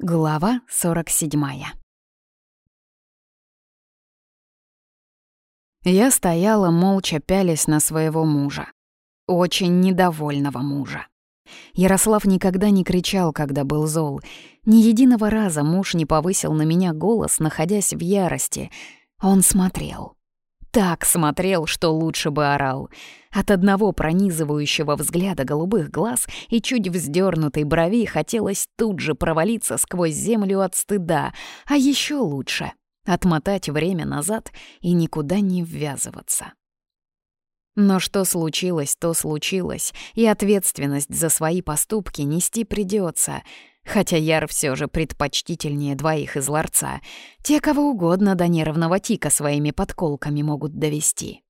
Глава 47 Я стояла, молча пялясь на своего мужа. Очень недовольного мужа. Ярослав никогда не кричал, когда был зол. Ни единого раза муж не повысил на меня голос, находясь в ярости. Он смотрел так смотрел, что лучше бы орал. От одного пронизывающего взгляда голубых глаз и чуть вздернутой брови хотелось тут же провалиться сквозь землю от стыда, а еще лучше — отмотать время назад и никуда не ввязываться. Но что случилось, то случилось, и ответственность за свои поступки нести придется — Хотя Яр все же предпочтительнее двоих из ларца. Те, кого угодно до нервного тика своими подколками могут довести.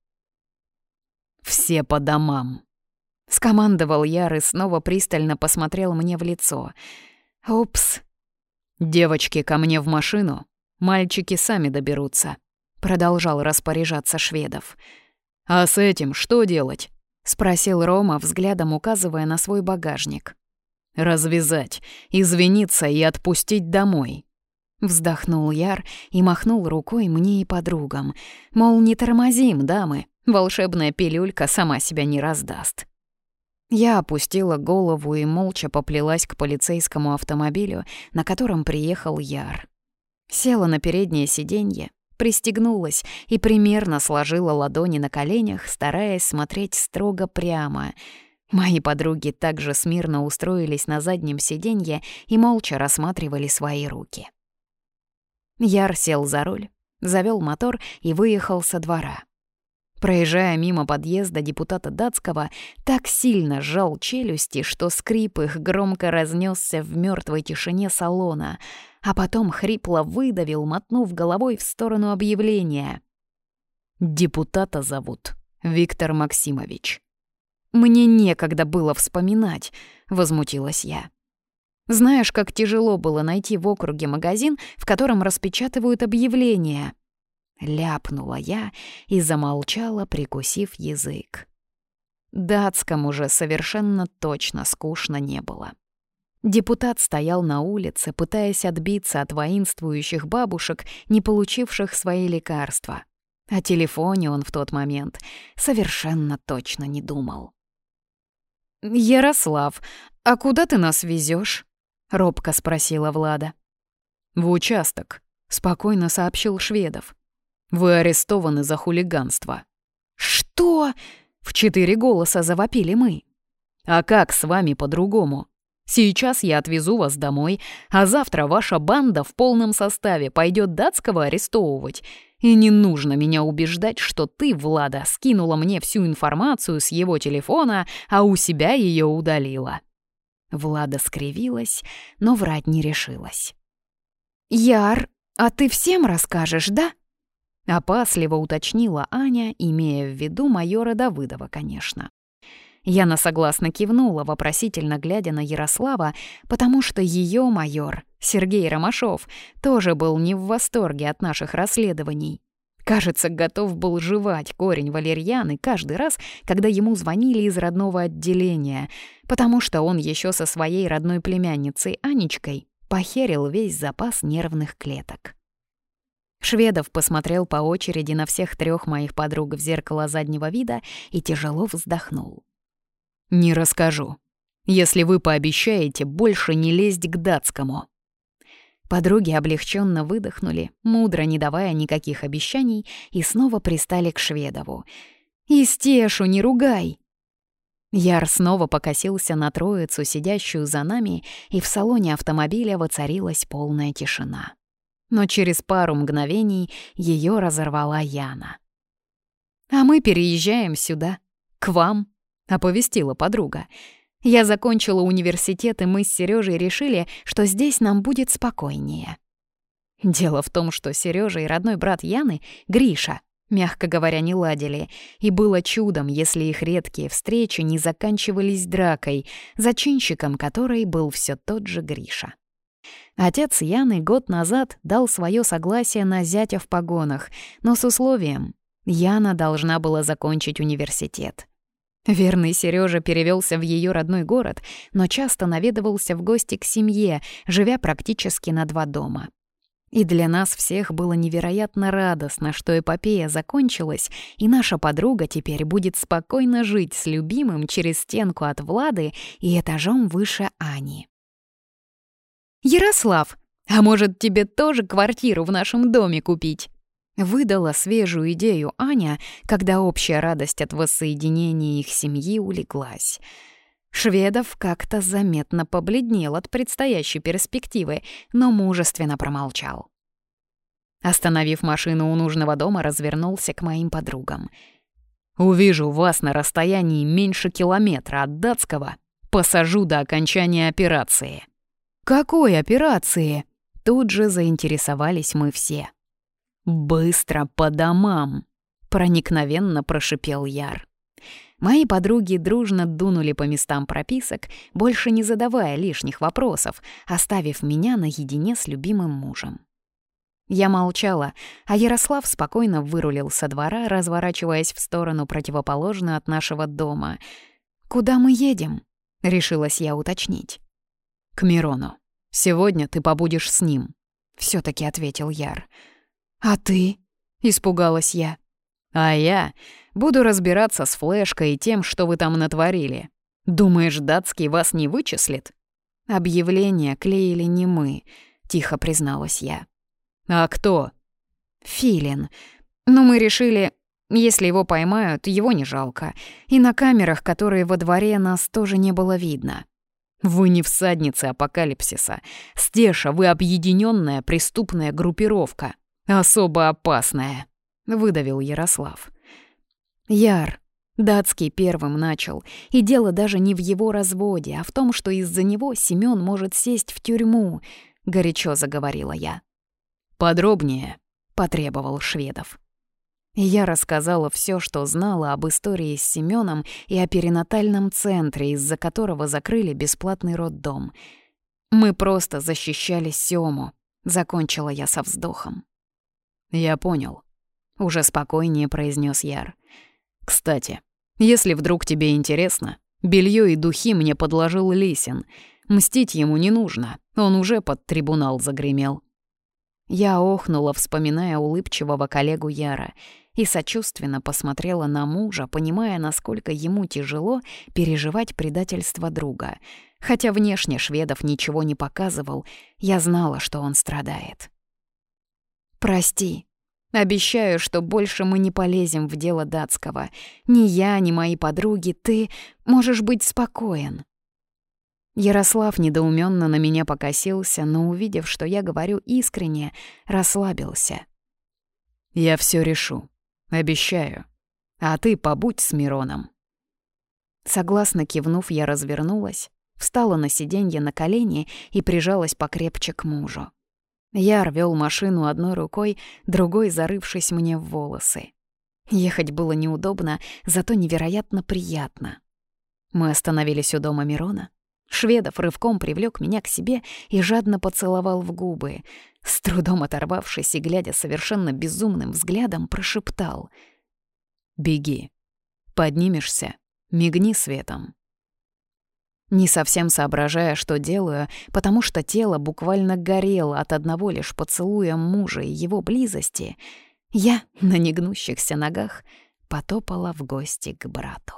«Все по домам», — скомандовал Яр и снова пристально посмотрел мне в лицо. «Упс». «Девочки, ко мне в машину. Мальчики сами доберутся», — продолжал распоряжаться Шведов. «А с этим что делать?» — спросил Рома, взглядом указывая на свой багажник. Развязать, извиниться и отпустить домой. Вздохнул Яр и махнул рукой мне и подругам. Мол, не тормозим, дамы, волшебная пилюлька сама себя не раздаст. Я опустила голову и молча поплелась к полицейскому автомобилю, на котором приехал Яр. Села на переднее сиденье, пристегнулась и примерно сложила ладони на коленях, стараясь смотреть строго прямо — Мои подруги также смирно устроились на заднем сиденье и молча рассматривали свои руки. Яр сел за руль, завел мотор и выехал со двора. Проезжая мимо подъезда депутата Датского, так сильно сжал челюсти, что скрип их громко разнесся в мертвой тишине салона, а потом хрипло выдавил, мотнув головой в сторону объявления. «Депутата зовут Виктор Максимович». «Мне некогда было вспоминать», — возмутилась я. «Знаешь, как тяжело было найти в округе магазин, в котором распечатывают объявления?» Ляпнула я и замолчала, прикусив язык. Датскому же совершенно точно скучно не было. Депутат стоял на улице, пытаясь отбиться от воинствующих бабушек, не получивших свои лекарства. О телефоне он в тот момент совершенно точно не думал. «Ярослав, а куда ты нас везешь? робко спросила Влада. «В участок», — спокойно сообщил Шведов. «Вы арестованы за хулиганство». «Что?» — в четыре голоса завопили мы. «А как с вами по-другому? Сейчас я отвезу вас домой, а завтра ваша банда в полном составе пойдет датского арестовывать. И не нужно меня убеждать, что ты, Влада, скинула мне всю информацию с его телефона, а у себя ее удалила». Влада скривилась, но врать не решилась. «Яр, а ты всем расскажешь, да?» Опасливо уточнила Аня, имея в виду майора Давыдова, конечно. Яна согласно кивнула, вопросительно глядя на Ярослава, потому что ее майор, Сергей Ромашов, тоже был не в восторге от наших расследований. Кажется, готов был жевать корень валерьяны каждый раз, когда ему звонили из родного отделения, потому что он еще со своей родной племянницей Анечкой похерил весь запас нервных клеток. Шведов посмотрел по очереди на всех трех моих подруг в зеркало заднего вида и тяжело вздохнул. «Не расскажу, если вы пообещаете больше не лезть к датскому». Подруги облегченно выдохнули, мудро не давая никаких обещаний, и снова пристали к Шведову. «Истешу, не ругай!» Яр снова покосился на троицу, сидящую за нами, и в салоне автомобиля воцарилась полная тишина. Но через пару мгновений ее разорвала Яна. «А мы переезжаем сюда, к вам», оповестила подруга. Я закончила университет, и мы с Сережей решили, что здесь нам будет спокойнее. Дело в том, что Сережа и родной брат Яны, Гриша, мягко говоря, не ладили, и было чудом, если их редкие встречи не заканчивались дракой, зачинщиком которой был все тот же Гриша. Отец Яны год назад дал свое согласие на зятя в погонах, но с условием — Яна должна была закончить университет. Верный Сережа перевелся в ее родной город, но часто наведывался в гости к семье, живя практически на два дома. И для нас всех было невероятно радостно, что эпопея закончилась, и наша подруга теперь будет спокойно жить с любимым через стенку от Влады и этажом выше Ани. «Ярослав, а может, тебе тоже квартиру в нашем доме купить?» Выдала свежую идею Аня, когда общая радость от воссоединения их семьи улеглась. Шведов как-то заметно побледнел от предстоящей перспективы, но мужественно промолчал. Остановив машину у нужного дома, развернулся к моим подругам. «Увижу вас на расстоянии меньше километра от датского, посажу до окончания операции». «Какой операции?» Тут же заинтересовались мы все. «Быстро по домам!» — проникновенно прошипел Яр. Мои подруги дружно дунули по местам прописок, больше не задавая лишних вопросов, оставив меня наедине с любимым мужем. Я молчала, а Ярослав спокойно вырулил со двора, разворачиваясь в сторону противоположную от нашего дома. «Куда мы едем?» — решилась я уточнить. «К Мирону. Сегодня ты побудешь с ним», — все таки ответил Яр. «А ты?» — испугалась я. А я буду разбираться с флешкой и тем, что вы там натворили. Думаешь, датский вас не вычислит? Объявление клеили не мы, тихо призналась я. А кто? Филин. Но мы решили, если его поймают, его не жалко. И на камерах, которые во дворе, нас тоже не было видно. Вы не всадница апокалипсиса. Стеша, вы объединенная преступная группировка. Особо опасная выдавил Ярослав. Яр, Датский первым начал, и дело даже не в его разводе, а в том, что из-за него Семён может сесть в тюрьму, горячо заговорила я. Подробнее, потребовал Шведов. я рассказала все, что знала об истории с Семеном и о перинатальном центре, из-за которого закрыли бесплатный роддом. Мы просто защищали Сему, закончила я со вздохом. Я понял, уже спокойнее произнес Яр. Кстати, если вдруг тебе интересно, белье и духи мне подложил Лисин. Мстить ему не нужно, он уже под трибунал загремел. Я охнула, вспоминая улыбчивого коллегу Яра, и сочувственно посмотрела на мужа, понимая, насколько ему тяжело переживать предательство друга. Хотя внешне Шведов ничего не показывал, я знала, что он страдает. «Прости», Обещаю, что больше мы не полезем в дело датского. Ни я, ни мои подруги, ты можешь быть спокоен». Ярослав недоуменно на меня покосился, но, увидев, что я говорю искренне, расслабился. «Я все решу. Обещаю. А ты побудь с Мироном». Согласно кивнув, я развернулась, встала на сиденье на колени и прижалась покрепче к мужу. Я вёл машину одной рукой, другой зарывшись мне в волосы. Ехать было неудобно, зато невероятно приятно. Мы остановились у дома Мирона. Шведов рывком привлёк меня к себе и жадно поцеловал в губы. С трудом оторвавшись и глядя совершенно безумным взглядом, прошептал. «Беги. Поднимешься, мигни светом» не совсем соображая, что делаю, потому что тело буквально горело от одного лишь поцелуя мужа и его близости, я на негнущихся ногах потопала в гости к брату.